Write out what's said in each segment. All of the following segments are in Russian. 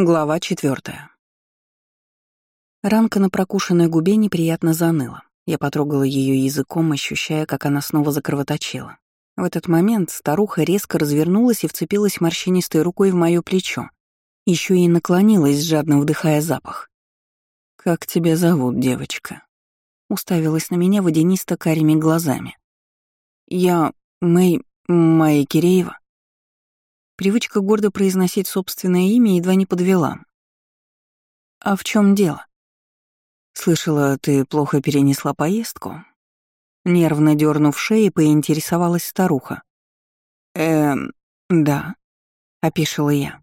Глава четвертая. Ранка на прокушенной губе неприятно заныла. Я потрогала ее языком, ощущая, как она снова закровоточила. В этот момент старуха резко развернулась и вцепилась морщинистой рукой в мое плечо. Еще и наклонилась, жадно вдыхая запах. «Как тебя зовут, девочка?» Уставилась на меня водянисто-карими глазами. «Я... Мэй... Майя Киреева?» Привычка гордо произносить собственное имя едва не подвела. «А в чем дело?» «Слышала, ты плохо перенесла поездку?» Нервно дернув шеи, поинтересовалась старуха. «Эм, да», — опишила я.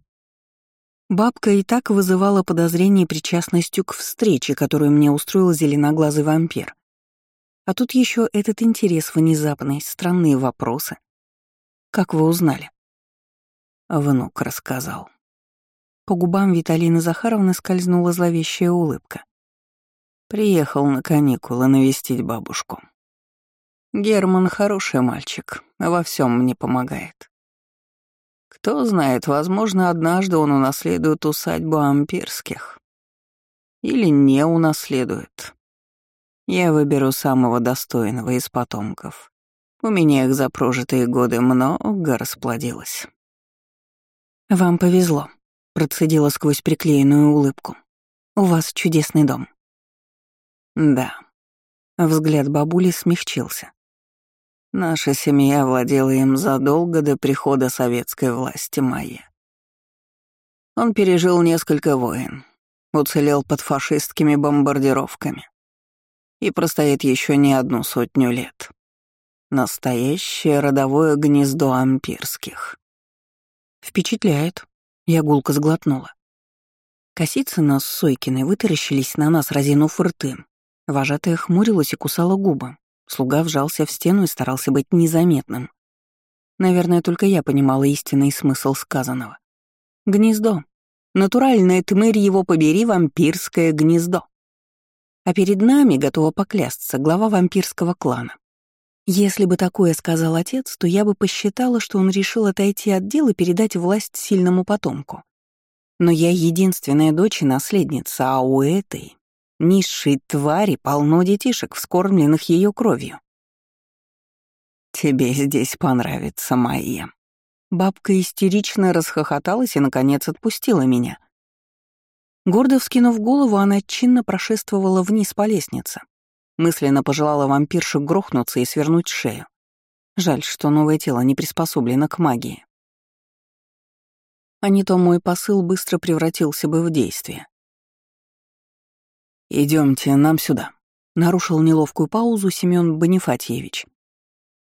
Бабка и так вызывала подозрение причастностью к встрече, которую мне устроил зеленоглазый вампир. А тут еще этот интерес внезапный, странные вопросы. «Как вы узнали?» Внук рассказал. По губам Виталины Захаровны скользнула зловещая улыбка. Приехал на каникулы навестить бабушку. Герман хороший мальчик, во всем мне помогает. Кто знает, возможно, однажды он унаследует усадьбу ампирских. Или не унаследует. Я выберу самого достойного из потомков. У меня их за прожитые годы много расплодилось. «Вам повезло», — процедила сквозь приклеенную улыбку. «У вас чудесный дом». «Да». Взгляд бабули смягчился. Наша семья владела им задолго до прихода советской власти моей. Он пережил несколько войн, уцелел под фашистскими бомбардировками и простоит еще не одну сотню лет. Настоящее родовое гнездо ампирских. «Впечатляет», — я гулко сглотнула. Косицына с Сойкиной вытаращились на нас, разинув рты. Вожатая хмурилась и кусала губы. Слуга вжался в стену и старался быть незаметным. Наверное, только я понимала истинный смысл сказанного. Гнездо. Натуральное тмырь его побери, вампирское гнездо. А перед нами, готова поклясться, глава вампирского клана. Если бы такое сказал отец, то я бы посчитала, что он решил отойти от дела и передать власть сильному потомку. Но я единственная дочь и наследница, а у этой, низшей твари, полно детишек, вскормленных ее кровью. «Тебе здесь понравится, Майя». Бабка истерично расхохоталась и, наконец, отпустила меня. Гордо вскинув голову, она чинно прошествовала вниз по лестнице. Мысленно пожелала вампирше грохнуться и свернуть шею. Жаль, что новое тело не приспособлено к магии. А не то мой посыл быстро превратился бы в действие. Идемте, нам сюда», — нарушил неловкую паузу Семён Бонифатьевич.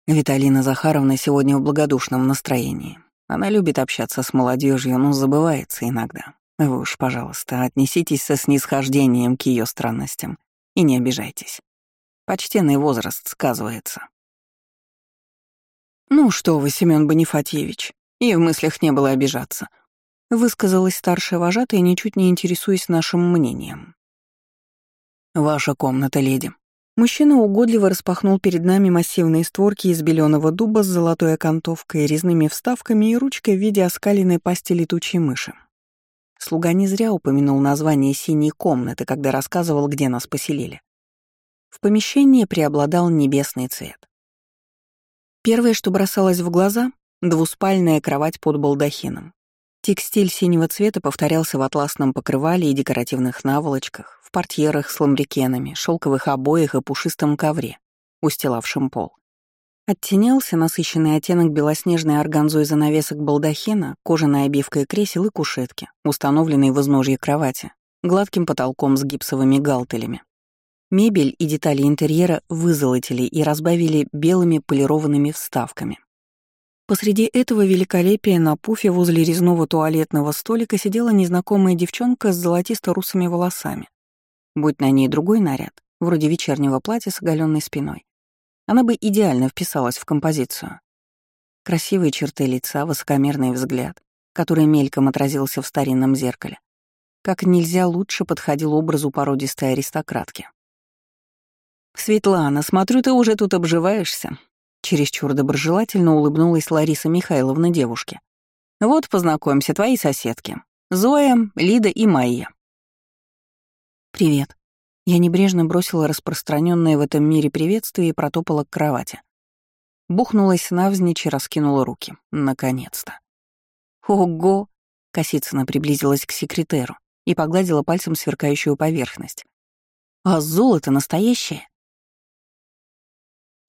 Виталина Захаровна сегодня в благодушном настроении. Она любит общаться с молодежью, но забывается иногда. Вы уж, пожалуйста, отнеситесь со снисхождением к ее странностям и не обижайтесь. Почтенный возраст сказывается. «Ну что вы, Семён Бонифатьевич, и в мыслях не было обижаться», высказалась старшая вожатая, ничуть не интересуясь нашим мнением. «Ваша комната, леди». Мужчина угодливо распахнул перед нами массивные створки из беленого дуба с золотой окантовкой, резными вставками и ручкой в виде оскаленной пасти летучей мыши. Слуга не зря упомянул название синей комнаты, когда рассказывал, где нас поселили. В помещении преобладал небесный цвет. Первое, что бросалось в глаза — двуспальная кровать под балдахином. Текстиль синего цвета повторялся в атласном покрывале и декоративных наволочках, в портьерах с ламбрикенами, шелковых обоях и пушистом ковре, устилавшем пол. Оттенялся насыщенный оттенок белоснежной органзой занавесок балдахина, кожаной обивкой кресел и кушетки, установленной в изножье кровати, гладким потолком с гипсовыми галтелями. Мебель и детали интерьера вызолотили и разбавили белыми полированными вставками. Посреди этого великолепия на пуфе возле резного туалетного столика сидела незнакомая девчонка с золотисто-русыми волосами. Будь на ней другой наряд, вроде вечернего платья с оголенной спиной, она бы идеально вписалась в композицию. Красивые черты лица, высокомерный взгляд, который мельком отразился в старинном зеркале, как нельзя лучше подходил образу породистой аристократки. «Светлана, смотрю, ты уже тут обживаешься», — чересчур доброжелательно улыбнулась Лариса Михайловна девушке. «Вот, познакомься, твои соседки. Зоя, Лида и Майя». «Привет». Я небрежно бросила распространенное в этом мире приветствие и протопала к кровати. Бухнулась навзничь и раскинула руки. Наконец-то. «Ого!» — Косицына приблизилась к секретеру и погладила пальцем сверкающую поверхность. «А золото настоящее?»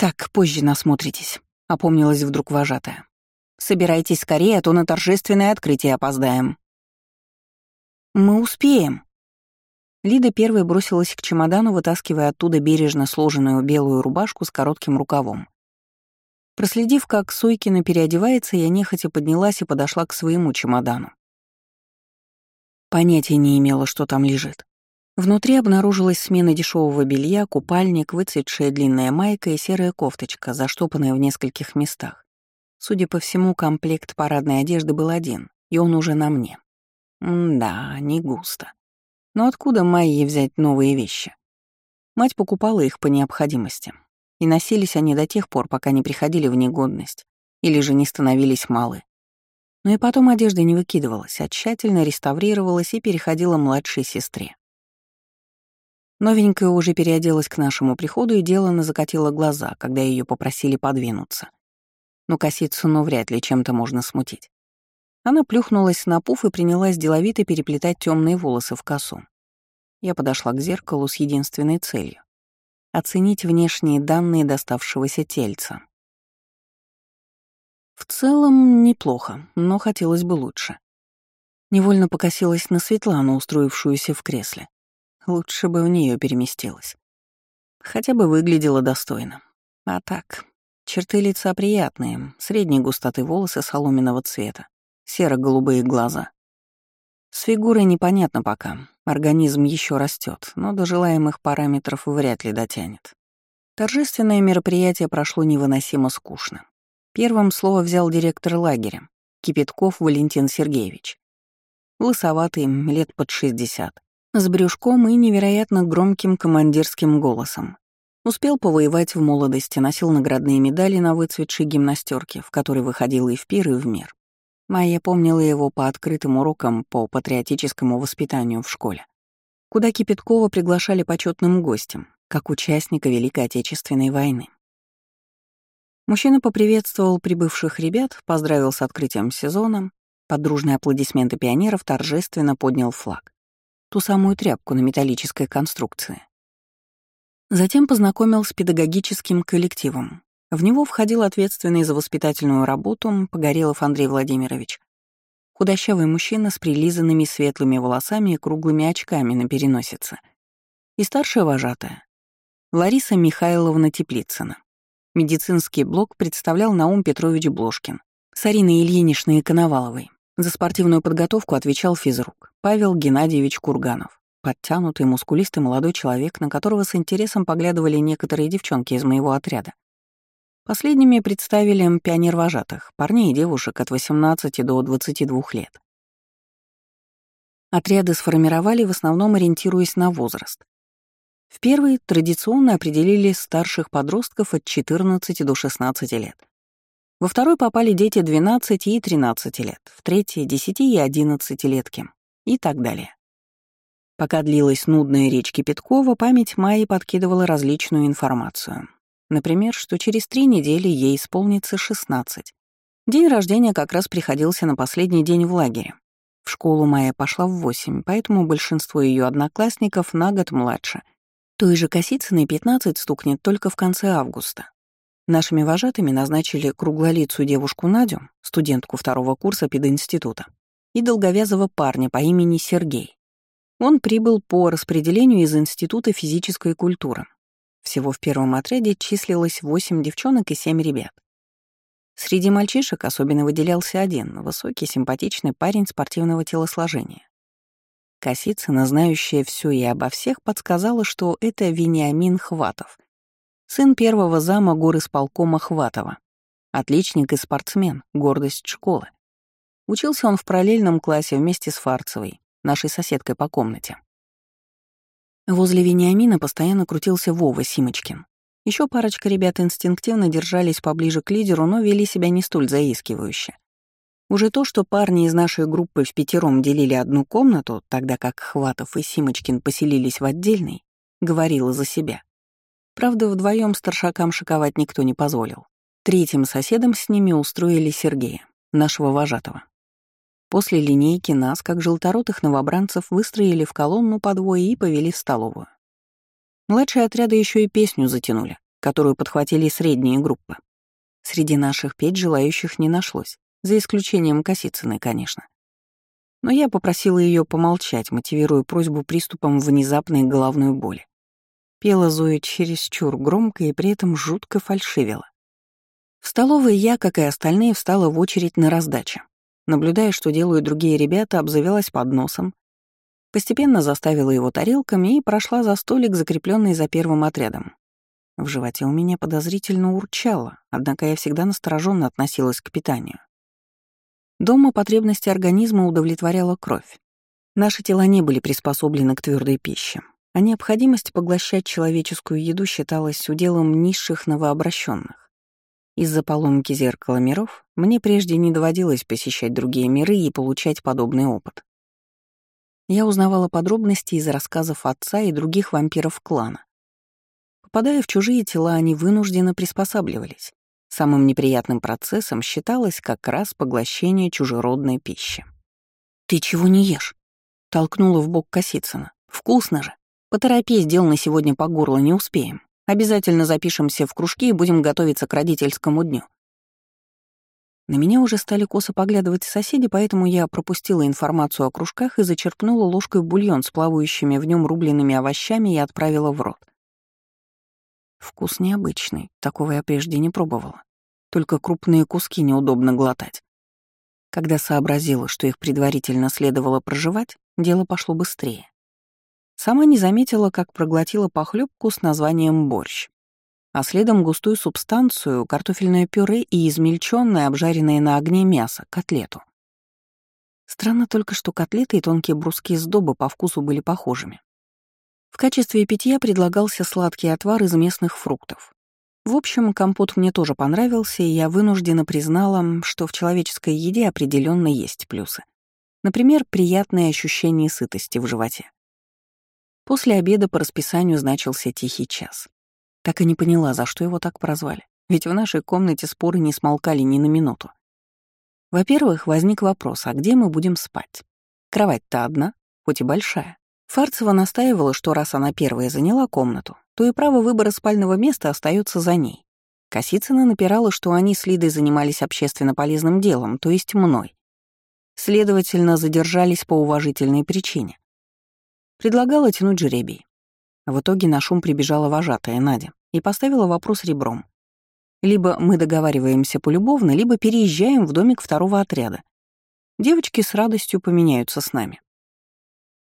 «Так, позже насмотритесь», — опомнилась вдруг вожатая. «Собирайтесь скорее, а то на торжественное открытие опоздаем». «Мы успеем», Лида первой бросилась к чемодану, вытаскивая оттуда бережно сложенную белую рубашку с коротким рукавом. Проследив, как Сойкина переодевается, я нехотя поднялась и подошла к своему чемодану. Понятия не имела, что там лежит. Внутри обнаружилась смена дешевого белья, купальник, выцветшая длинная майка и серая кофточка, заштопанная в нескольких местах. Судя по всему, комплект парадной одежды был один, и он уже на мне. Да, не густо. Но откуда Майе взять новые вещи? Мать покупала их по необходимости. И носились они до тех пор, пока не приходили в негодность или же не становились малы. Но и потом одежда не выкидывалась, а тщательно реставрировалась и переходила младшей сестре. Новенькая уже переоделась к нашему приходу и деланно закатила глаза, когда ее попросили подвинуться. Но Косицыну вряд ли чем-то можно смутить. Она плюхнулась на пуф и принялась деловито переплетать темные волосы в косу. Я подошла к зеркалу с единственной целью — оценить внешние данные доставшегося тельца. В целом неплохо, но хотелось бы лучше. Невольно покосилась на Светлану, устроившуюся в кресле. Лучше бы в нее переместилась. Хотя бы выглядела достойно. А так, черты лица приятные, средней густоты волосы соломенного цвета, серо-голубые глаза. С фигурой непонятно пока, организм еще растет, но до желаемых параметров вряд ли дотянет. Торжественное мероприятие прошло невыносимо скучно. Первым слово взял директор лагеря, Кипятков Валентин Сергеевич. Лысоватый, лет под 60, с брюшком и невероятно громким командирским голосом. Успел повоевать в молодости, носил наградные медали на выцветшей гимнастерке, в которой выходил и в пир, и в мир. Майя помнила его по открытым урокам по патриотическому воспитанию в школе, куда Кипяткова приглашали почетным гостем, как участника Великой Отечественной войны. Мужчина поприветствовал прибывших ребят, поздравил с открытием сезона, под дружные аплодисменты пионеров торжественно поднял флаг. Ту самую тряпку на металлической конструкции. Затем познакомил с педагогическим коллективом, в него входил ответственный за воспитательную работу Погорелов Андрей Владимирович. Худощавый мужчина с прилизанными светлыми волосами и круглыми очками на переносице. И старшая вожатая. Лариса Михайловна Теплицына. Медицинский блок представлял Наум Петрович Блошкин. С Ариной Ильиничной Коноваловой. За спортивную подготовку отвечал физрук Павел Геннадьевич Курганов. Подтянутый, мускулистый молодой человек, на которого с интересом поглядывали некоторые девчонки из моего отряда. Последними представили пионер-вожатых, парней и девушек от 18 до 22 лет. Отряды сформировали в основном ориентируясь на возраст. В первый традиционно определили старших подростков от 14 до 16 лет. Во второй попали дети 12 и 13 лет, в третий — 10 и 11 летки и так далее. Пока длилась нудная речь Кипяткова, память Майи подкидывала различную информацию. Например, что через три недели ей исполнится 16. День рождения как раз приходился на последний день в лагере. В школу Майя пошла в 8, поэтому большинство ее одноклассников на год младше. Той же Косицыной 15 стукнет только в конце августа. Нашими вожатыми назначили круглолицую девушку Надю, студентку второго курса пединститута, и долговязого парня по имени Сергей. Он прибыл по распределению из Института физической культуры, всего в первом отряде числилось восемь девчонок и семь ребят. Среди мальчишек особенно выделялся один, высокий, симпатичный парень спортивного телосложения. Косицына, знающая все и обо всех, подсказала, что это Вениамин Хватов, сын первого зама горы сполкома Хватова, отличник и спортсмен, гордость школы. Учился он в параллельном классе вместе с Фарцевой, нашей соседкой по комнате. Возле Вениамина постоянно крутился Вова Симочкин. Еще парочка ребят инстинктивно держались поближе к лидеру, но вели себя не столь заискивающе. Уже то, что парни из нашей группы в пятером делили одну комнату, тогда как Хватов и Симочкин поселились в отдельной, говорило за себя. Правда, вдвоем старшакам шиковать никто не позволил. Третьим соседом с ними устроили Сергея, нашего вожатого. После линейки нас, как желторотых новобранцев, выстроили в колонну по двое и повели в столовую. Младшие отряды еще и песню затянули, которую подхватили средние группы. Среди наших петь желающих не нашлось, за исключением Косицыной, конечно. Но я попросила ее помолчать, мотивируя просьбу приступом внезапной головной боли. Пела Зоя чересчур громко и при этом жутко фальшивила. В столовой я, как и остальные, встала в очередь на раздаче. Наблюдая, что делают другие ребята, обзавелась подносом, постепенно заставила его тарелками и прошла за столик, закрепленный за первым отрядом. В животе у меня подозрительно урчало, однако я всегда настороженно относилась к питанию. Дома потребности организма удовлетворяла кровь. Наши тела не были приспособлены к твердой пище, а необходимость поглощать человеческую еду считалась уделом низших новообращенных. Из-за поломки зеркала миров мне прежде не доводилось посещать другие миры и получать подобный опыт. Я узнавала подробности из рассказов отца и других вампиров клана. Попадая в чужие тела, они вынужденно приспосабливались. Самым неприятным процессом считалось как раз поглощение чужеродной пищи. «Ты чего не ешь?» — толкнула в бок Косицына. «Вкусно же!» Поторопись, дел на сегодня по горло не успеем. Обязательно запишемся в кружки и будем готовиться к родительскому дню. На меня уже стали косо поглядывать соседи, поэтому я пропустила информацию о кружках и зачерпнула ложкой бульон с плавающими в нем рубленными овощами и отправила в рот. Вкус необычный, такого я прежде не пробовала. Только крупные куски неудобно глотать. Когда сообразила, что их предварительно следовало проживать, дело пошло быстрее. Сама не заметила, как проглотила похлебку с названием борщ. А следом густую субстанцию, картофельное пюре и измельченное, обжаренное на огне мясо, котлету. Странно только, что котлеты и тонкие бруски сдобы по вкусу были похожими. В качестве питья предлагался сладкий отвар из местных фруктов. В общем, компот мне тоже понравился, и я вынуждена признала, что в человеческой еде определенно есть плюсы. Например, приятное ощущение сытости в животе. После обеда по расписанию значился тихий час. Так и не поняла, за что его так прозвали, ведь в нашей комнате споры не смолкали ни на минуту. Во-первых, возник вопрос, а где мы будем спать? Кровать-то одна, хоть и большая. Фарцева настаивала, что раз она первая заняла комнату, то и право выбора спального места остается за ней. Косицына напирала, что они с Лидой занимались общественно полезным делом, то есть мной. Следовательно, задержались по уважительной причине. Предлагала тянуть жребий. В итоге на шум прибежала вожатая Надя и поставила вопрос ребром. Либо мы договариваемся полюбовно, либо переезжаем в домик второго отряда. Девочки с радостью поменяются с нами.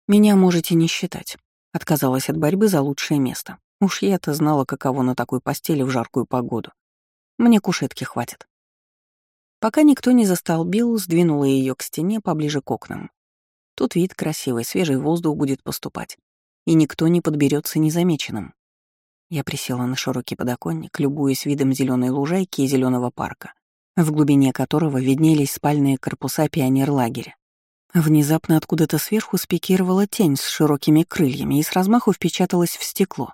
«Меня можете не считать», — отказалась от борьбы за лучшее место. Уж я-то знала, каково на такой постели в жаркую погоду. Мне кушетки хватит. Пока никто не застолбил, сдвинула ее к стене поближе к окнам. Тут вид красивый, свежий воздух будет поступать, и никто не подберется незамеченным. Я присела на широкий подоконник, любуясь видом зеленой лужайки и зеленого парка, в глубине которого виднелись спальные корпуса пионерлагеря. Внезапно откуда-то сверху спикировала тень с широкими крыльями и с размаху впечаталась в стекло.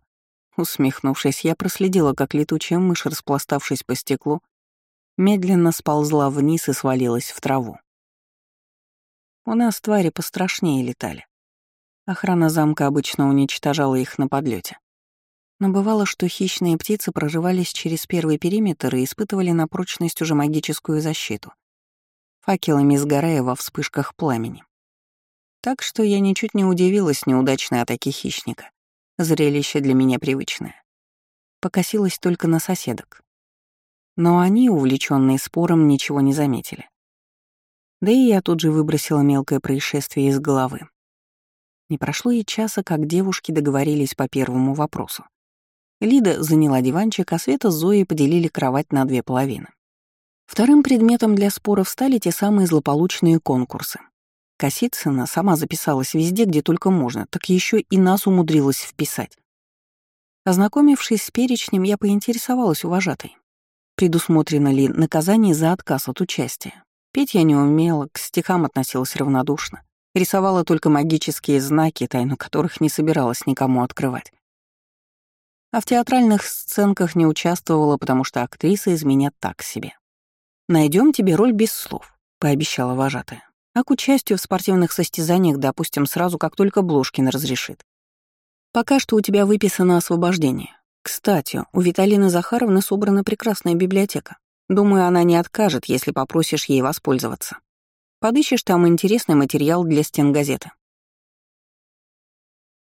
Усмехнувшись, я проследила, как летучая мышь, распластавшись по стеклу, медленно сползла вниз и свалилась в траву. У нас твари пострашнее летали. Охрана замка обычно уничтожала их на подлете. Но бывало, что хищные птицы прорывались через первый периметр и испытывали на прочность уже магическую защиту, факелами сгорая во вспышках пламени. Так что я ничуть не удивилась неудачной атаке хищника. Зрелище для меня привычное. Покосилась только на соседок. Но они, увлеченные спором, ничего не заметили. Да и я тут же выбросила мелкое происшествие из головы. Не прошло и часа, как девушки договорились по первому вопросу. Лида заняла диванчик, а Света с Зоей поделили кровать на две половины. Вторым предметом для споров стали те самые злополучные конкурсы. Косицына сама записалась везде, где только можно, так еще и нас умудрилась вписать. Ознакомившись с перечнем, я поинтересовалась у вожатой, предусмотрено ли наказание за отказ от участия. Петь я не умела, к стихам относилась равнодушно. Рисовала только магические знаки, тайну которых не собиралась никому открывать. А в театральных сценках не участвовала, потому что актриса из меня так себе. Найдем тебе роль без слов», — пообещала вожатая. «А к участию в спортивных состязаниях допустим сразу, как только Блошкин разрешит. Пока что у тебя выписано освобождение. Кстати, у Виталины Захаровны собрана прекрасная библиотека. Думаю, она не откажет, если попросишь ей воспользоваться. Подыщешь там интересный материал для стен газеты.